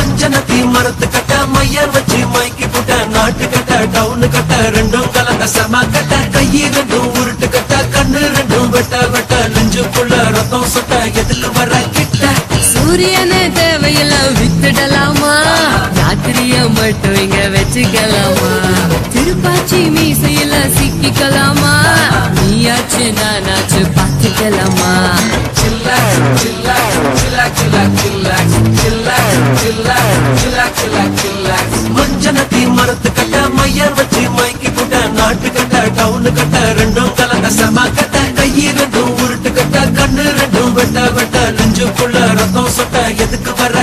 மஞ்சனத்தி மரத்து கட்ட மையர் வச்சு மைக்கி புட்ட நாட்டு கட்ட டவுனு கட்ட ரெண்டும் கலந்த செம கட்ட கையி ரெண்டும் உருட்டு கட்ட கண்ணு ரெண்டும் வெட்ட வெட்ட நெஞ்சுக்குள்ள ரத்தம் சொட்ட எதில் வர கிட்ட. சூரியன தேவையில்ல வித்துடலாமா? ராத்திரிய மட்டும் இங்க வச்சுக்கலாமா? திருப்பாச்சி மீசையில சிக்கிக்கலாமா? நீயாச்சு நானாச்சு பார்த்துக்கலாமா? Chillax, chillax, மரத்து கட்ட மையர் வச்சு மைக்கி புட்ட நாட்டு கட்ட டவுனு கட்ட ரெண்டும் கலந்த செம கட்ட கையி ரெண்டும் உருட்டு கட்ட கண்ணு ரெண்டும் வெட்ட வெட்ட நெஞ்சுக்குள்ள ரத்தம் சொட்ட எதுக்கு வர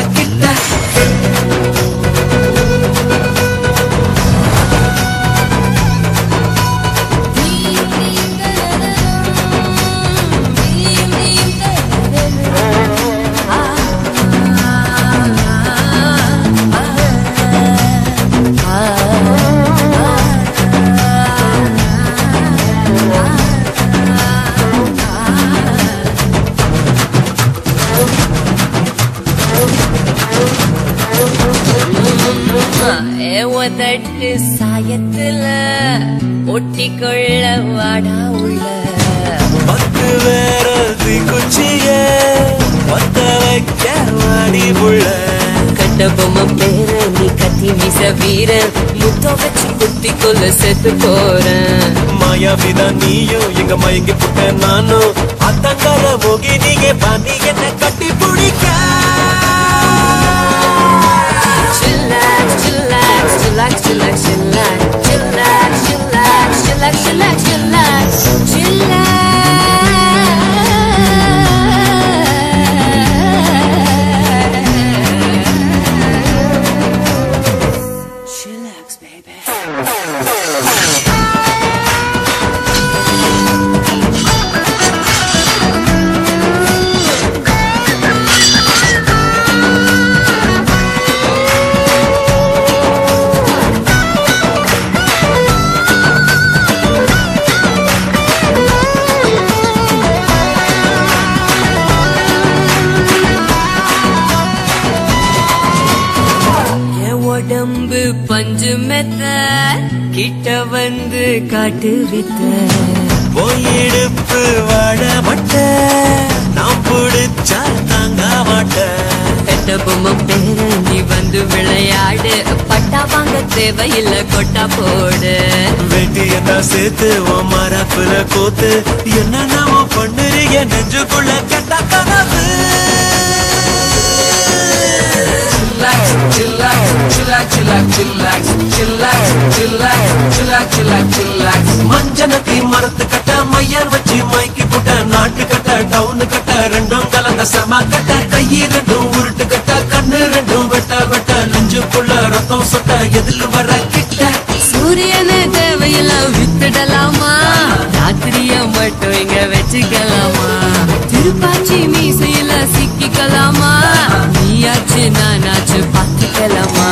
ஏவதட்டு சாயத்துல ஒட்டிக்கொள்ள வாடா உள்ள. பத்து வேற குச்சிய பத்த வைக்க வாடி புள்ள கட்ட பொம்மை பேர நீ கத்தி வீச வீர. முத்தம் வச்சு குத்தி கொள்ள செத்து போறேன் மாயாவிதான் நீயும் எங்க மயங்கி புட்ட நானும் அத்தங்கர மோகினியே பாண்டி என்ன கட்டி பிடிக்க. உடம்பு பஞ்சு மெத்த கிட்ட வந்து காட்டு வித்த. போயிடுப்பு வாட மட்ட நான் பிடிச்சா தாங்க மாட்டேன் கெட்ட பொம்மை பேர நீ வந்து விளையாடு பட்டா வாங்க தேவையில்ல கொட்டா போடு. வெட்டியதான் சேர்த்து உன் மரப்புல கோத்து என்ன நாம பண்ணுறீங்க நெஞ்சுக்குள்ள கெட்ட கனவு? வச்சு மைக்கி புட்ட நாட்டு கட்ட டவுனு கட்ட ரெண்டும் கலந்த செம கட்ட கையி ரெண்டும் உருட்டு கட்ட கண்ணு ரெண்டும் வெட்ட வெட்ட நெஞ்சுக்குள்ள ரத்தம் சொட்ட எதில் வர கிட்ட? சூரியனு தேவையெல்லாம் வித்துடலாமா ராத்திரிய மட்டும் இங்க வச்சுக்கலாமா? திருப்பாச்சி மீசையில சிக்கிக்கலாமா? நீயாச்சு நானாச்சு பார்த்துக்கலாமா?